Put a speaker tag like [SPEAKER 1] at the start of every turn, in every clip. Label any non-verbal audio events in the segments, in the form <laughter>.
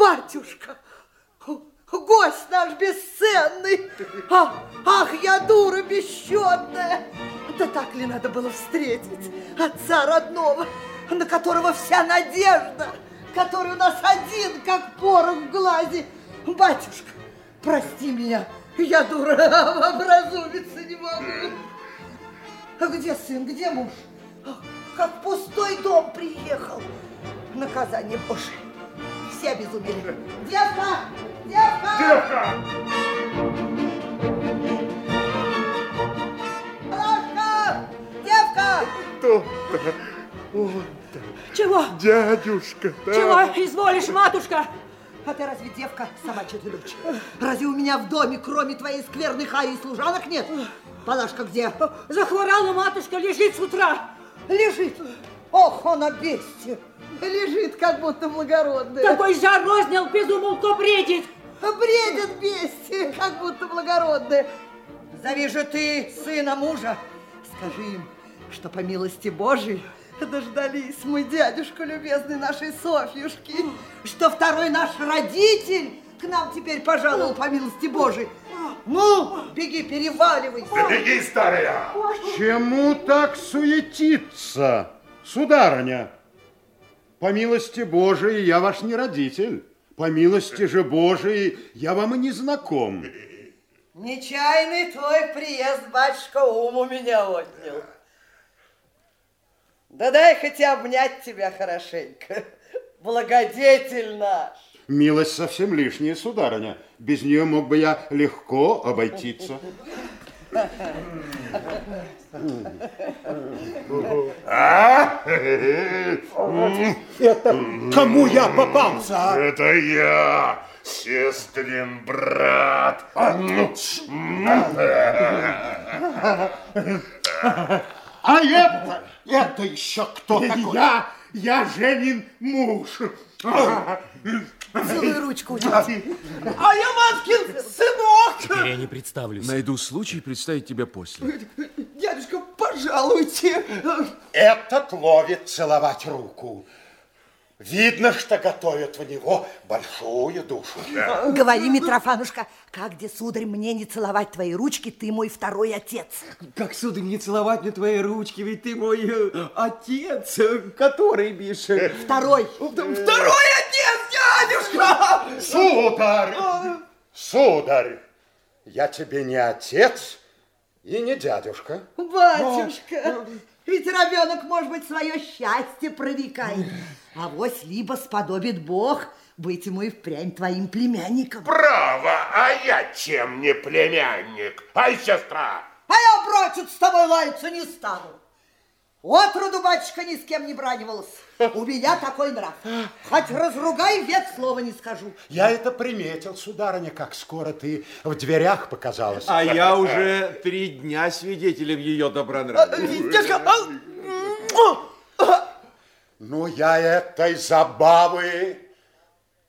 [SPEAKER 1] Батюшка, гость наш бесценный. Ах, ах, я дура бесчетная. Да так ли надо было встретить отца родного, на которого вся надежда, который у нас один, как порох в глазе. Батюшка, прости меня, я дура, <laughs> образумиться не могу. А где сын, где муж? Как пустой дом приехал. Наказание Божие. Все обезумели. Девка! Девка!
[SPEAKER 2] Девка!
[SPEAKER 1] Палашка! Девка!
[SPEAKER 2] Вот,
[SPEAKER 3] Чего?
[SPEAKER 2] дядюшка. да.
[SPEAKER 3] Чего изволишь, матушка?
[SPEAKER 1] А ты разве девка, собачья ты дочь? Разве у меня в доме, кроме твоей скверной хари и служанок, нет? Палашка где?
[SPEAKER 3] Захворала матушка, лежит с утра.
[SPEAKER 1] Лежит. Ох, он бестия. Лежит, как будто благородная.
[SPEAKER 3] Такой жар рознял, безумолку бредит.
[SPEAKER 1] Бредит бестия, как будто благородная. Зови же ты сына мужа. Скажи им, что по милости Божией дождались мы, дядюшка любезный нашей Софьюшки, что второй наш родитель к нам теперь пожаловал по милости Божией. Ну, беги, переваливайся.
[SPEAKER 2] Да беги, старая.
[SPEAKER 4] Чему так суетиться, сударыня? По милости Божией я ваш не родитель. По милости же Божией я вам и не знаком.
[SPEAKER 1] Нечаянный твой приезд, батюшка, ум у меня отнял. Да дай хотя обнять тебя хорошенько. Благодетель наш.
[SPEAKER 4] Милость совсем лишняя, сударыня. Без нее мог бы я легко обойтиться. <laughs>
[SPEAKER 2] А?
[SPEAKER 5] Это кому я попался?
[SPEAKER 2] Это я, сестрин брат.
[SPEAKER 5] А это, это еще кто такой?
[SPEAKER 2] Я, я Женин муж.
[SPEAKER 1] Целую ручку.
[SPEAKER 5] А я Маткин сынок.
[SPEAKER 6] Теперь я не представлюсь.
[SPEAKER 7] Найду случай представить тебя после.
[SPEAKER 5] Пожалуйте.
[SPEAKER 8] Этот ловит целовать руку. Видно, что готовят в него большую душу.
[SPEAKER 1] Говори, Митрофанушка, как где, сударь, мне не целовать твои ручки, ты мой второй отец.
[SPEAKER 5] Как, сударь, не целовать мне твои ручки, ведь ты мой э, отец, э, который, Миша...
[SPEAKER 1] Второй.
[SPEAKER 5] Второй отец, дядюшка!
[SPEAKER 8] Сударь! Сударь! Я тебе не отец и не дядюшка.
[SPEAKER 1] Батюшка, ведь ребенок, может быть, свое счастье провекает. А вось либо сподобит Бог быть ему и впрямь твоим племянником.
[SPEAKER 2] Право, а я чем не племянник? Ай, сестра!
[SPEAKER 1] А я, братец, с тобой лаяться не стану. Отроду, батюшка, ни с кем не бранивалась. У меня такой нрав. Хоть разругай, век слова не скажу.
[SPEAKER 8] Я это приметил, сударыня, как скоро ты в дверях показалась.
[SPEAKER 9] А я уже три дня свидетелем ее добронравия.
[SPEAKER 5] Дядюшка, а,
[SPEAKER 8] Но я этой забавы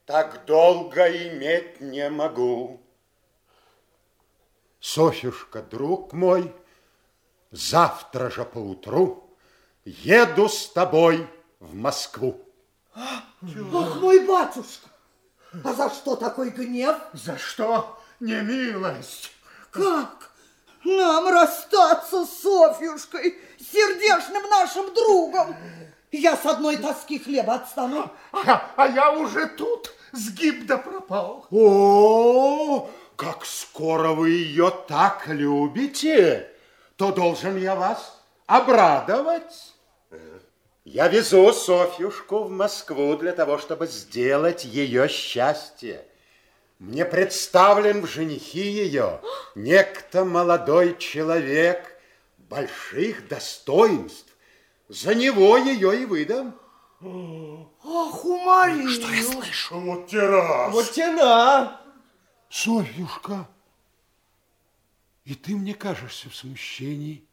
[SPEAKER 8] так долго иметь не могу. Софюшка, друг мой, завтра же поутру еду с тобой в Москву.
[SPEAKER 1] Ах, мой батюшка, а за что такой гнев?
[SPEAKER 2] За что не милость?
[SPEAKER 1] Как? Нам расстаться с Софьюшкой, сердечным нашим другом. Я с одной тоски хлеба отстану.
[SPEAKER 2] А, а я уже тут сгиб да пропал.
[SPEAKER 8] О, как скоро вы ее так любите, то должен я вас обрадовать. Я везу Софьюшку в Москву для того, чтобы сделать ее счастье. Мне представлен в женихи ее некто молодой человек больших достоинств. За него ее и выдам.
[SPEAKER 1] Ах, умори.
[SPEAKER 2] Что я слышу? Вот террас.
[SPEAKER 5] вот тена.
[SPEAKER 4] Софьюшка, и ты мне кажешься в смущении.